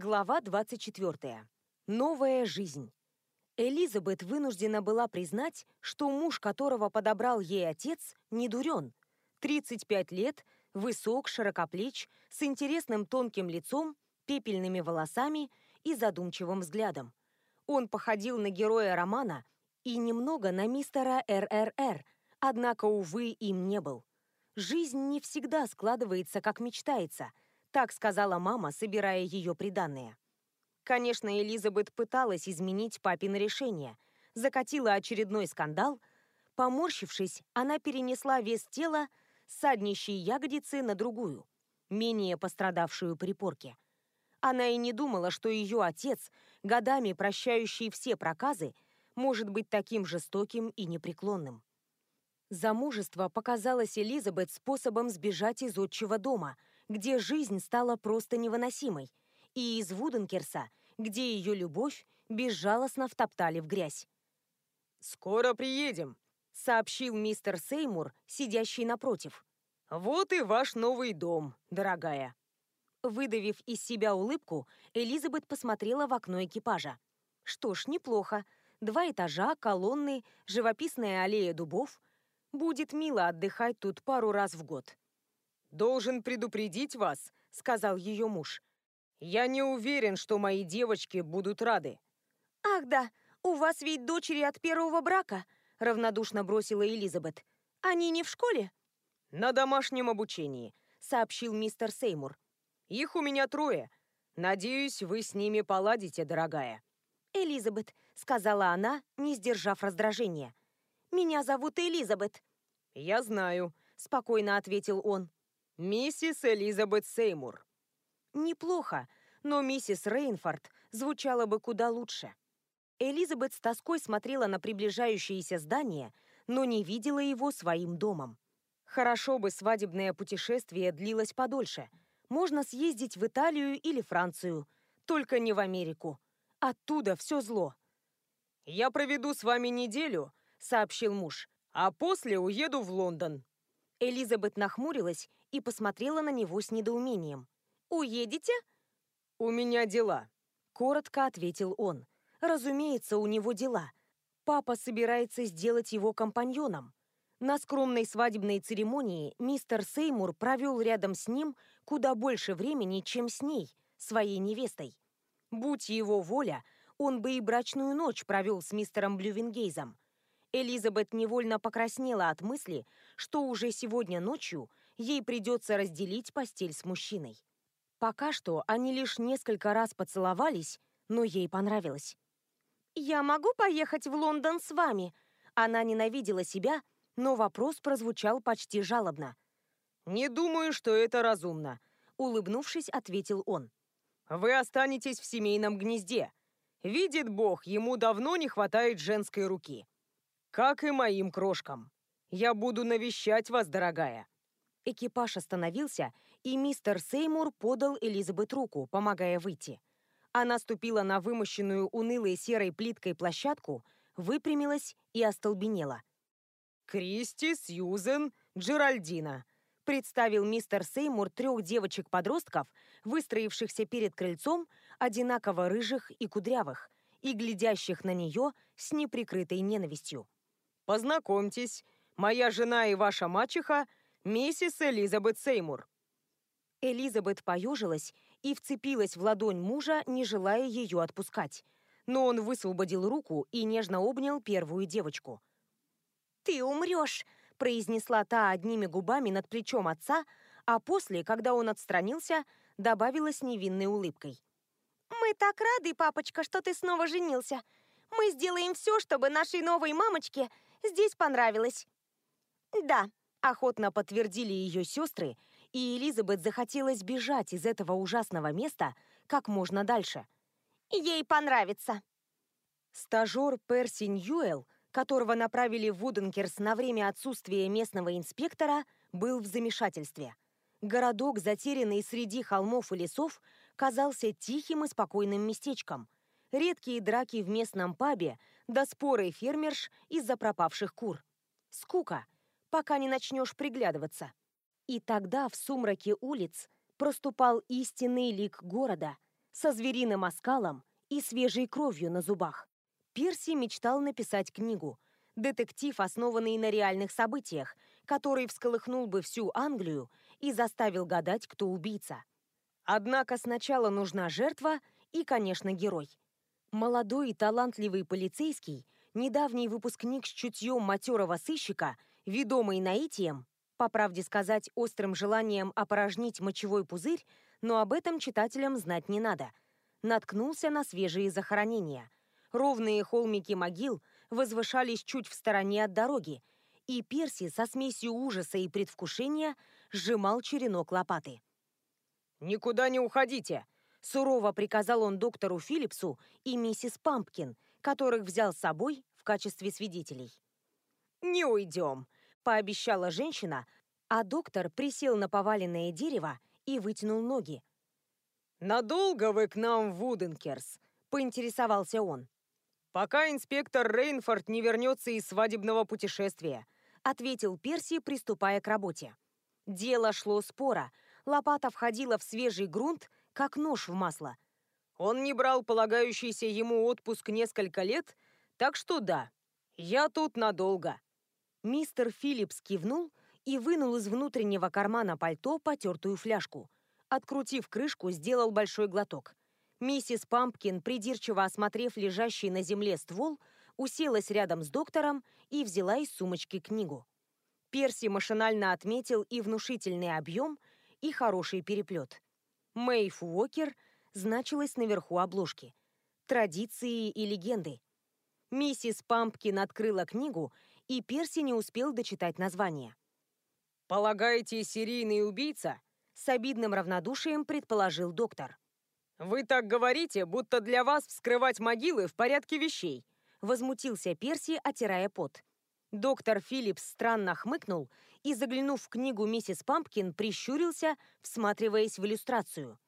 Глава 24. Новая жизнь. Элизабет вынуждена была признать, что муж, которого подобрал ей отец, не дурен. 35 лет, высок, широкоплеч, с интересным тонким лицом, пепельными волосами и задумчивым взглядом. Он походил на героя романа и немного на мистера РРР, однако, увы, им не был. Жизнь не всегда складывается, как мечтается – так сказала мама, собирая ее приданные. Конечно, Элизабет пыталась изменить папин решение, закатила очередной скандал. Поморщившись, она перенесла вес тела с саднищей ягодицы на другую, менее пострадавшую при порке. Она и не думала, что ее отец, годами прощающий все проказы, может быть таким жестоким и непреклонным. Замужество показалось Элизабет способом сбежать из отчего дома – где жизнь стала просто невыносимой, и из Вуденкерса, где ее любовь безжалостно втоптали в грязь. «Скоро приедем», — сообщил мистер Сеймур, сидящий напротив. «Вот и ваш новый дом, дорогая». Выдавив из себя улыбку, Элизабет посмотрела в окно экипажа. Что ж, неплохо. Два этажа, колонны, живописная аллея дубов. Будет мило отдыхать тут пару раз в год. «Должен предупредить вас», — сказал ее муж. «Я не уверен, что мои девочки будут рады». «Ах да, у вас ведь дочери от первого брака», — равнодушно бросила Элизабет. «Они не в школе?» «На домашнем обучении», — сообщил мистер Сеймур. «Их у меня трое. Надеюсь, вы с ними поладите, дорогая». «Элизабет», — сказала она, не сдержав раздражения. «Меня зовут Элизабет». «Я знаю», — спокойно ответил он. «Миссис Элизабет Сеймур». Неплохо, но миссис Рейнфорд звучало бы куда лучше. Элизабет с тоской смотрела на приближающееся здание, но не видела его своим домом. Хорошо бы свадебное путешествие длилось подольше. Можно съездить в Италию или Францию, только не в Америку. Оттуда все зло. «Я проведу с вами неделю», — сообщил муж, «а после уеду в Лондон». Элизабет нахмурилась и посмотрела на него с недоумением. «Уедете?» «У меня дела», — коротко ответил он. «Разумеется, у него дела. Папа собирается сделать его компаньоном». На скромной свадебной церемонии мистер Сеймур провел рядом с ним куда больше времени, чем с ней, своей невестой. Будь его воля, он бы и брачную ночь провел с мистером Блювенгейзом. Элизабет невольно покраснела от мысли, что уже сегодня ночью ей придется разделить постель с мужчиной. Пока что они лишь несколько раз поцеловались, но ей понравилось. «Я могу поехать в Лондон с вами?» Она ненавидела себя, но вопрос прозвучал почти жалобно. «Не думаю, что это разумно», — улыбнувшись, ответил он. «Вы останетесь в семейном гнезде. Видит Бог, ему давно не хватает женской руки. Как и моим крошкам. Я буду навещать вас, дорогая». Экипаж остановился, и мистер Сеймур подал Элизабет руку, помогая выйти. Она ступила на вымощенную унылой серой плиткой площадку, выпрямилась и остолбенела. «Кристи, Сьюзен, Джеральдина», представил мистер Сеймур трех девочек-подростков, выстроившихся перед крыльцом, одинаково рыжих и кудрявых, и глядящих на нее с неприкрытой ненавистью. «Познакомьтесь, моя жена и ваша мачеха миссис Элизабет Сеймур». Элизабет поежилась и вцепилась в ладонь мужа, не желая ее отпускать. Но он высвободил руку и нежно обнял первую девочку. «Ты умрешь!» – произнесла та одними губами над плечом отца, а после, когда он отстранился, добавила с невинной улыбкой. «Мы так рады, папочка, что ты снова женился. Мы сделаем все, чтобы нашей новой мамочке здесь понравилось». «Да», Охотно подтвердили ее сестры, и Элизабет захотелось бежать из этого ужасного места как можно дальше. Ей понравится. Стажер Перси Ньюэлл, которого направили в Вуденкерс на время отсутствия местного инспектора, был в замешательстве. Городок, затерянный среди холмов и лесов, казался тихим и спокойным местечком. Редкие драки в местном пабе, да споры фермерш из-за пропавших кур. Скука — пока не начнешь приглядываться. И тогда в сумраке улиц проступал истинный лик города, со звериным оскалом и свежей кровью на зубах. Перси мечтал написать книгу. Детектив, основанный на реальных событиях, который всколыхнул бы всю Англию и заставил гадать, кто убийца. Однако сначала нужна жертва и, конечно, герой. Молодой и талантливый полицейский, недавний выпускник с чутьем матерого сыщика, ведомый наитием, по правде сказать, острым желанием опорожнить мочевой пузырь, но об этом читателям знать не надо, наткнулся на свежие захоронения. Ровные холмики могил возвышались чуть в стороне от дороги, и Перси со смесью ужаса и предвкушения сжимал черенок лопаты. «Никуда не уходите!» Сурово приказал он доктору Филлипсу и миссис Пампкин, которых взял с собой в качестве свидетелей. «Не уйдем», — пообещала женщина, а доктор присел на поваленное дерево и вытянул ноги. «Надолго вы к нам в Уденкерс?» — поинтересовался он. «Пока инспектор Рейнфорд не вернется из свадебного путешествия», — ответил Перси, приступая к работе. Дело шло спора. Лопата входила в свежий грунт, как нож в масло. Он не брал полагающийся ему отпуск несколько лет, так что да, я тут надолго. Мистер Филлипс кивнул и вынул из внутреннего кармана пальто потертую фляжку. Открутив крышку, сделал большой глоток. Миссис Пампкин, придирчиво осмотрев лежащий на земле ствол, уселась рядом с доктором и взяла из сумочки книгу. Перси машинально отметил и внушительный объем, и хороший переплет. Мэйв Уокер значилась наверху обложки. Традиции и легенды. Миссис Пампкин открыла книгу, и Перси не успел дочитать название. «Полагаете, серийный убийца?» С обидным равнодушием предположил доктор. «Вы так говорите, будто для вас вскрывать могилы в порядке вещей», возмутился Перси, отирая пот. Доктор Филлипс странно хмыкнул и, заглянув в книгу миссис Пампкин, прищурился, всматриваясь в иллюстрацию.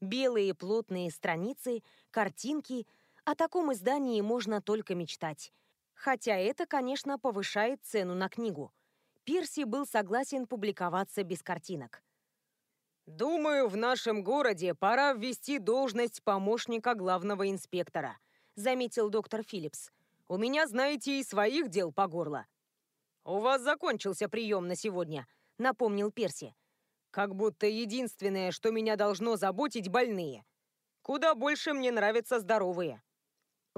Белые плотные страницы, картинки. О таком издании можно только мечтать. Хотя это, конечно, повышает цену на книгу. Перси был согласен публиковаться без картинок. «Думаю, в нашем городе пора ввести должность помощника главного инспектора», заметил доктор Филлипс. «У меня, знаете, и своих дел по горло». «У вас закончился прием на сегодня», — напомнил Перси. «Как будто единственное, что меня должно заботить, больные. Куда больше мне нравятся здоровые».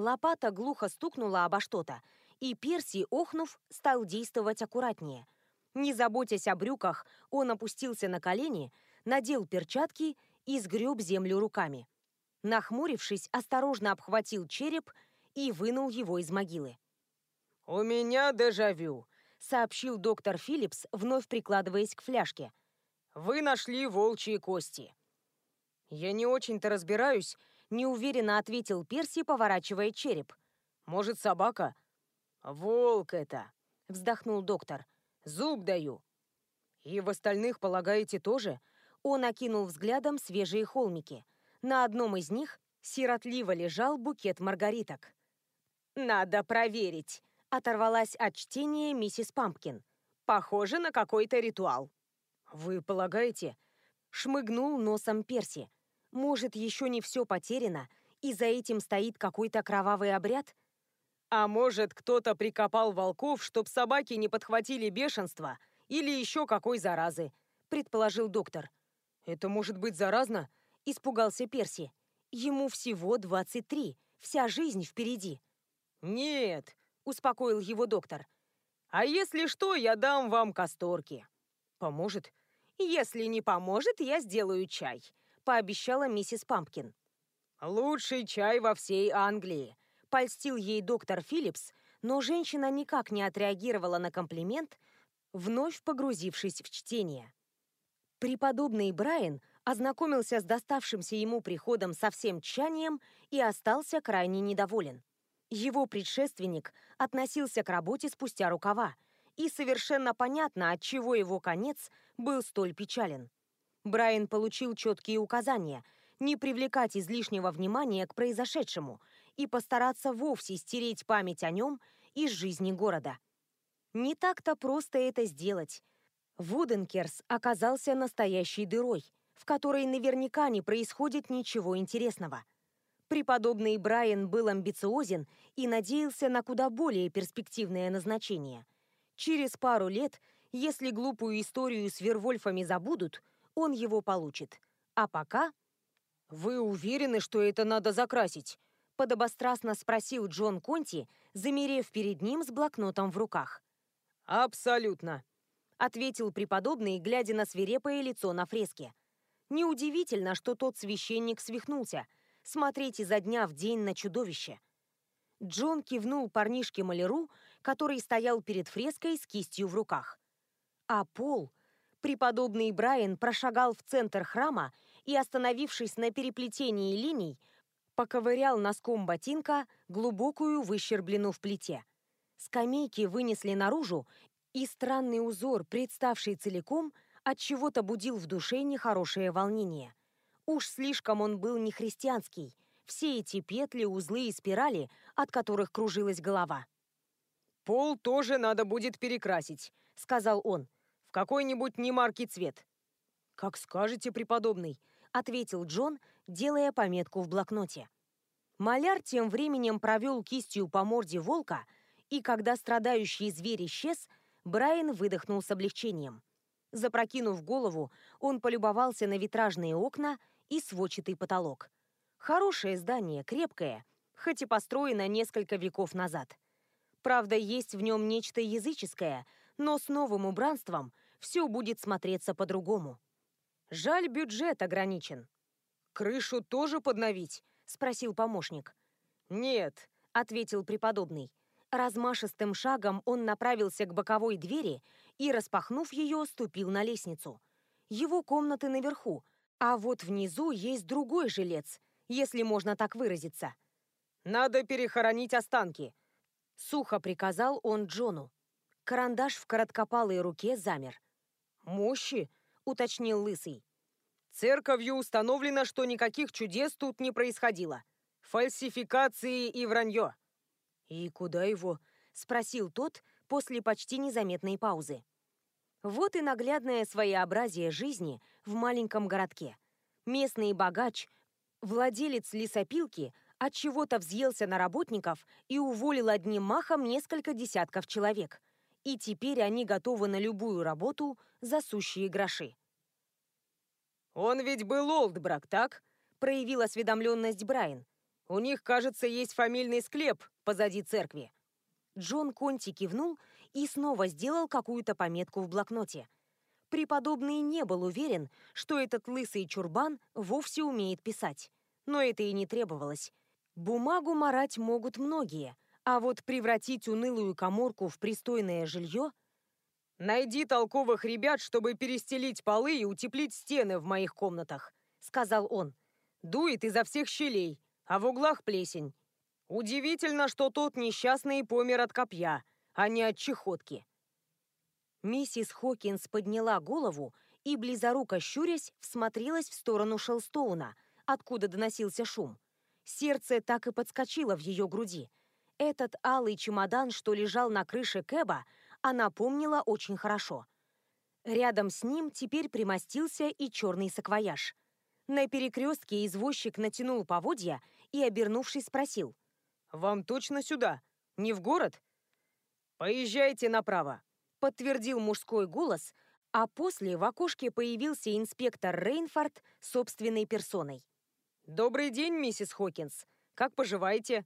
Лопата глухо стукнула обо что-то, и Перси, охнув, стал действовать аккуратнее. Не заботясь о брюках, он опустился на колени, надел перчатки и сгреб землю руками. Нахмурившись, осторожно обхватил череп и вынул его из могилы. «У меня дежавю», сообщил доктор Филлипс, вновь прикладываясь к фляжке. «Вы нашли волчьи кости». «Я не очень-то разбираюсь», — неуверенно ответил Перси, поворачивая череп. «Может, собака?» «Волк это», — вздохнул доктор. «Зуб даю». «И в остальных, полагаете, тоже?» Он окинул взглядом свежие холмики. На одном из них сиротливо лежал букет маргариток. «Надо проверить», Оторвалась от чтения миссис Пампкин. «Похоже на какой-то ритуал». «Вы полагаете?» Шмыгнул носом Перси. «Может, еще не все потеряно, и за этим стоит какой-то кровавый обряд?» «А может, кто-то прикопал волков, чтоб собаки не подхватили бешенство или еще какой заразы», предположил доктор. «Это может быть заразно?» Испугался Перси. Ему всего 23, вся жизнь впереди. «Нет, успокоил его доктор. «А если что, я дам вам касторки». «Поможет?» «Если не поможет, я сделаю чай», — пообещала миссис Пампкин. «Лучший чай во всей Англии», — польстил ей доктор Филлипс, но женщина никак не отреагировала на комплимент, вновь погрузившись в чтение. Преподобный Брайан ознакомился с доставшимся ему приходом со всем тщанием и остался крайне недоволен. Его предшественник относился к работе спустя рукава, и совершенно понятно, от чего его конец был столь печален. Брайан получил четкие указания не привлекать излишнего внимания к произошедшему и постараться вовсе стереть память о нем из жизни города. Не так-то просто это сделать. Вуденкерс оказался настоящей дырой, в которой наверняка не происходит ничего интересного. Преподобный Брайан был амбициозен и надеялся на куда более перспективное назначение. Через пару лет, если глупую историю с Вервольфами забудут, он его получит. А пока... «Вы уверены, что это надо закрасить?» подобострастно спросил Джон Конти, замерев перед ним с блокнотом в руках. «Абсолютно», — ответил преподобный, глядя на свирепое лицо на фреске. Неудивительно, что тот священник свихнулся. Смотреть изо дня в день на чудовище. Джон кивнул парнишке-маляру, который стоял перед фреской с кистью в руках. А пол... Преподобный Брайан прошагал в центр храма и, остановившись на переплетении линий, поковырял носком ботинка глубокую выщерблену в плите. Скамейки вынесли наружу, и странный узор, представший целиком, от чего то будил в душе нехорошее волнение. Уж слишком он был нехристианский, все эти петли, узлы и спирали, от которых кружилась голова. «Пол тоже надо будет перекрасить», — сказал он, — «в какой-нибудь немаркий цвет». «Как скажете, преподобный», — ответил Джон, делая пометку в блокноте. Маляр тем временем провел кистью по морде волка, и когда страдающий зверь исчез, Брайан выдохнул с облегчением. Запрокинув голову, он полюбовался на витражные окна и сводчатый потолок. Хорошее здание, крепкое, хоть и построено несколько веков назад. Правда, есть в нем нечто языческое, но с новым убранством все будет смотреться по-другому. Жаль, бюджет ограничен. «Крышу тоже подновить?» — спросил помощник. «Нет», — ответил преподобный. Размашистым шагом он направился к боковой двери и, распахнув ее, ступил на лестницу. Его комнаты наверху, а вот внизу есть другой жилец, если можно так выразиться. «Надо перехоронить останки», — сухо приказал он Джону. Карандаш в короткопалой руке замер. «Мощи?» — уточнил Лысый. «Церковью установлено, что никаких чудес тут не происходило. Фальсификации и вранье». «И куда его?» — спросил тот после почти незаметной паузы. Вот и наглядное своеобразие жизни в маленьком городке. Местный богач, владелец лесопилки, от чего-то взъелся на работников и уволил одним махом несколько десятков человек. И теперь они готовы на любую работу за сущие гроши. «Он ведь был Олдбрак, так?» — проявил осведомленность Брайан. «У них, кажется, есть фамильный склеп позади церкви». Джон Конти кивнул и снова сделал какую-то пометку в блокноте. Преподобный не был уверен, что этот лысый чурбан вовсе умеет писать. Но это и не требовалось. Бумагу марать могут многие, а вот превратить унылую коморку в пристойное жилье «Найди толковых ребят, чтобы перестелить полы и утеплить стены в моих комнатах», — сказал он. «Дует изо всех щелей, а в углах плесень. Удивительно, что тот несчастный помер от копья, а не от чехотки». Миссис Хокинс подняла голову и, близоруко щурясь, всмотрелась в сторону Шелстоуна, откуда доносился шум. Сердце так и подскочило в ее груди. Этот алый чемодан, что лежал на крыше Кэба, она помнила очень хорошо. Рядом с ним теперь примостился и черный саквояж. На перекрестке извозчик натянул поводья и, обернувшись, спросил. «Вам точно сюда? Не в город?» «Поезжайте направо», — подтвердил мужской голос, а после в окошке появился инспектор Рейнфорд собственной персоной. «Добрый день, миссис Хокинс. Как поживаете?»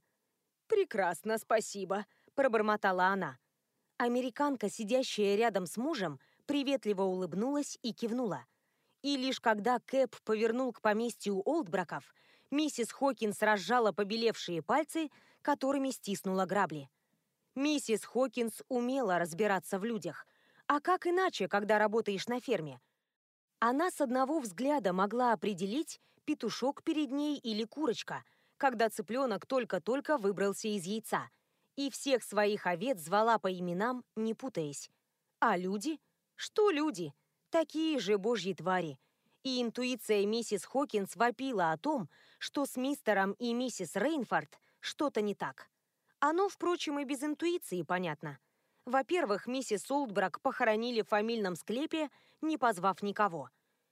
«Прекрасно, спасибо», — пробормотала она. Американка, сидящая рядом с мужем, приветливо улыбнулась и кивнула. И лишь когда Кэп повернул к поместью Олдбраков, миссис Хокинс разжала побелевшие пальцы, которыми стиснула грабли. Миссис Хокинс умела разбираться в людях. А как иначе, когда работаешь на ферме? Она с одного взгляда могла определить, петушок перед ней или курочка, когда цыпленок только-только выбрался из яйца – и всех своих овец звала по именам, не путаясь. А люди? Что люди? Такие же божьи твари. И интуиция миссис Хокинс вопила о том, что с мистером и миссис Рейнфорд что-то не так. Оно, впрочем, и без интуиции понятно. Во-первых, миссис Олдбрак похоронили в фамильном склепе, не позвав никого.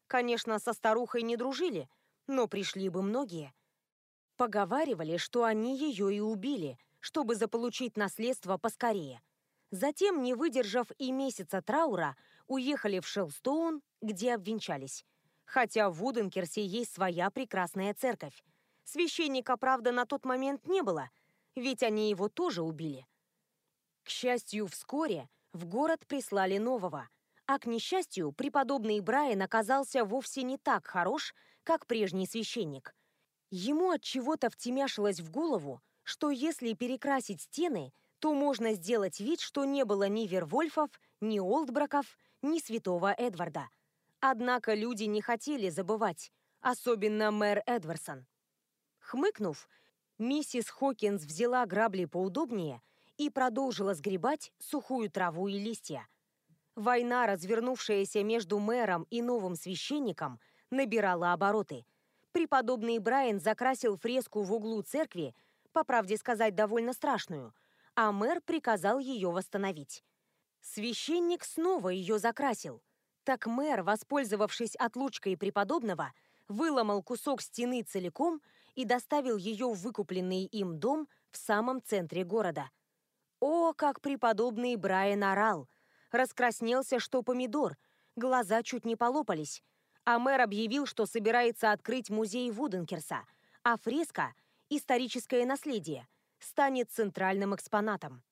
Конечно, со старухой не дружили, но пришли бы многие. Поговаривали, что они ее и убили, чтобы заполучить наследство поскорее. Затем, не выдержав и месяца траура, уехали в Шелстоун, где обвенчались. Хотя в Вуденкерсе есть своя прекрасная церковь. Священника, правда, на тот момент не было, ведь они его тоже убили. К счастью, вскоре в город прислали нового, а к несчастью, преподобный Брайан оказался вовсе не так хорош, как прежний священник. Ему от чего-то втемяшилось в голову, что если перекрасить стены, то можно сделать вид, что не было ни Вервольфов, ни Олдбраков, ни святого Эдварда. Однако люди не хотели забывать, особенно мэр Эдварсон. Хмыкнув, миссис Хокинс взяла грабли поудобнее и продолжила сгребать сухую траву и листья. Война, развернувшаяся между мэром и новым священником, набирала обороты. Преподобный Брайан закрасил фреску в углу церкви, по правде сказать, довольно страшную, а мэр приказал ее восстановить. Священник снова ее закрасил. Так мэр, воспользовавшись отлучкой преподобного, выломал кусок стены целиком и доставил ее в выкупленный им дом в самом центре города. О, как преподобный Брайан орал! Раскраснелся, что помидор, глаза чуть не полопались. А мэр объявил, что собирается открыть музей Вуденкерса, а фреска «Историческое наследие» станет центральным экспонатом.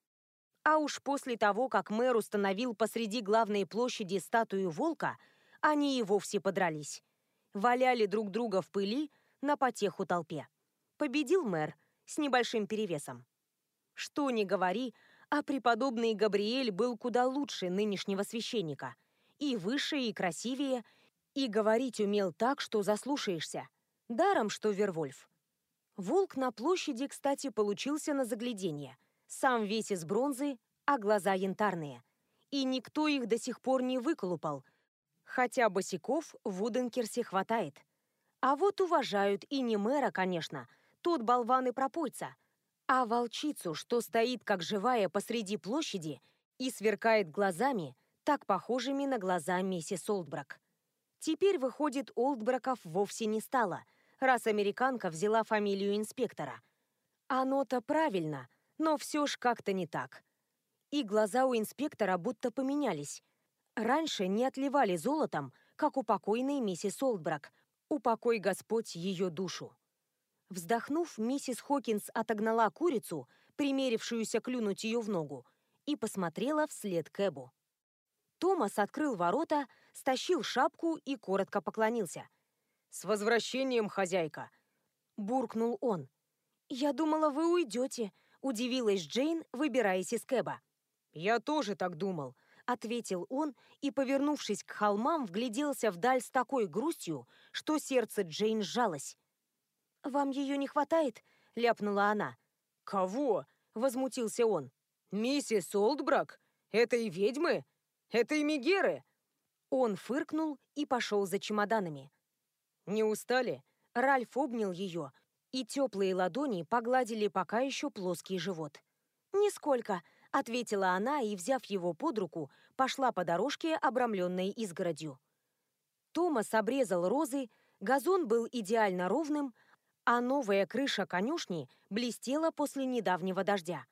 А уж после того, как мэр установил посреди главной площади статую волка, они и вовсе подрались. Валяли друг друга в пыли на потеху толпе. Победил мэр с небольшим перевесом. Что ни говори, а преподобный Габриэль был куда лучше нынешнего священника. И выше, и красивее, и говорить умел так, что заслушаешься. Даром, что Вервольф. Волк на площади, кстати, получился на загляденье. Сам весь из бронзы, а глаза янтарные. И никто их до сих пор не выколупал, хотя босиков в Уденкерсе хватает. А вот уважают и не мэра, конечно, тот болван и пропойца, а волчицу, что стоит как живая посреди площади и сверкает глазами, так похожими на глаза миссис Олдбрак. Теперь, выходит, Олдбраков вовсе не стало, раз американка взяла фамилию инспектора. Оно-то правильно, но все ж как-то не так. И глаза у инспектора будто поменялись. Раньше не отливали золотом, как у покойной миссис Олдбрак. Упокой Господь ее душу. Вздохнув, миссис Хокинс отогнала курицу, примерившуюся клюнуть ее в ногу, и посмотрела вслед Кэбу. Томас открыл ворота, стащил шапку и коротко поклонился. «С возвращением, хозяйка!» Буркнул он. «Я думала, вы уйдете», — удивилась Джейн, выбираясь из Кэба. «Я тоже так думал», — ответил он и, повернувшись к холмам, вгляделся вдаль с такой грустью, что сердце Джейн сжалось. «Вам ее не хватает?» — ляпнула она. «Кого?» — возмутился он. «Миссис Олдбрак? и ведьмы? Это и Мегеры?» Он фыркнул и пошел за чемоданами. «Не устали?» Ральф обнял ее, и теплые ладони погладили пока еще плоский живот. «Нисколько», — ответила она и, взяв его под руку, пошла по дорожке, обрамленной изгородью. Томас обрезал розы, газон был идеально ровным, а новая крыша конюшни блестела после недавнего дождя.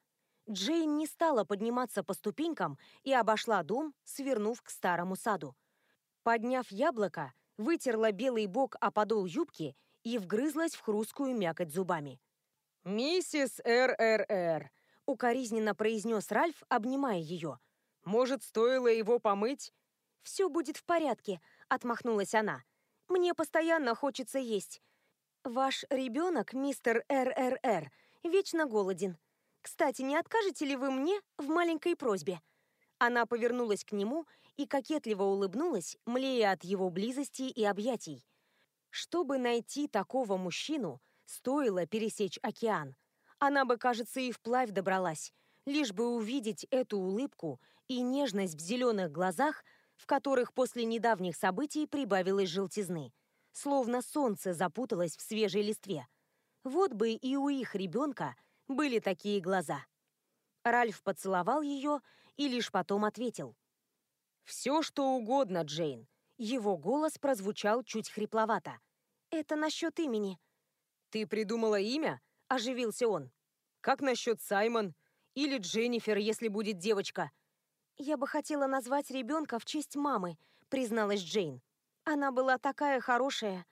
Джейн не стала подниматься по ступенькам и обошла дом, свернув к старому саду. Подняв яблоко, вытерла белый бок о подол юбки и вгрызлась в хрусткую мякоть зубами. «Миссис РРР», — укоризненно произнес Ральф, обнимая ее. «Может, стоило его помыть?» «Все будет в порядке», — отмахнулась она. «Мне постоянно хочется есть. Ваш ребенок, мистер РРР, вечно голоден. Кстати, не откажете ли вы мне в маленькой просьбе?» Она повернулась к нему и кокетливо улыбнулась, млея от его близости и объятий. Чтобы найти такого мужчину, стоило пересечь океан. Она бы, кажется, и вплавь добралась, лишь бы увидеть эту улыбку и нежность в зеленых глазах, в которых после недавних событий прибавилась желтизны словно солнце запуталось в свежей листве. Вот бы и у их ребенка были такие глаза. Ральф поцеловал ее и лишь потом ответил. «Все, что угодно, Джейн. Его голос прозвучал чуть хрипловато. «Это насчет имени». «Ты придумала имя?» – оживился он. «Как насчет Саймон? Или Дженнифер, если будет девочка?» «Я бы хотела назвать ребенка в честь мамы», — призналась Джейн. «Она была такая хорошая».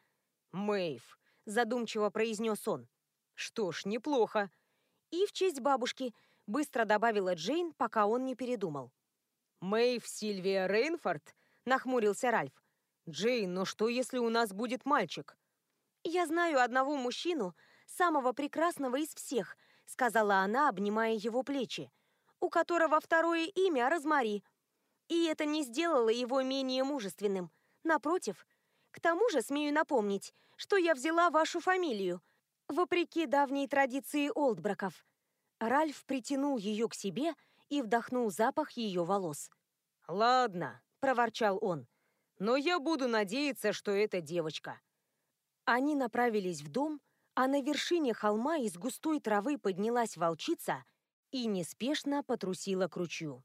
«Мэйв», — задумчиво произнес он. «Что ж, неплохо». «И в честь бабушки», — быстро добавила Джейн, пока он не передумал. «Мэйв Сильвия Рейнфорд?» — нахмурился Ральф. «Джейн, но что, если у нас будет мальчик?» «Я знаю одного мужчину, самого прекрасного из всех», — сказала она, обнимая его плечи у которого второе имя Розмари. И это не сделало его менее мужественным. Напротив. К тому же, смею напомнить, что я взяла вашу фамилию, вопреки давней традиции Олдбраков. Ральф притянул ее к себе и вдохнул запах ее волос. «Ладно», — проворчал он, — «но я буду надеяться, что это девочка». Они направились в дом, а на вершине холма из густой травы поднялась волчица — и неспешно потрусила к ручью.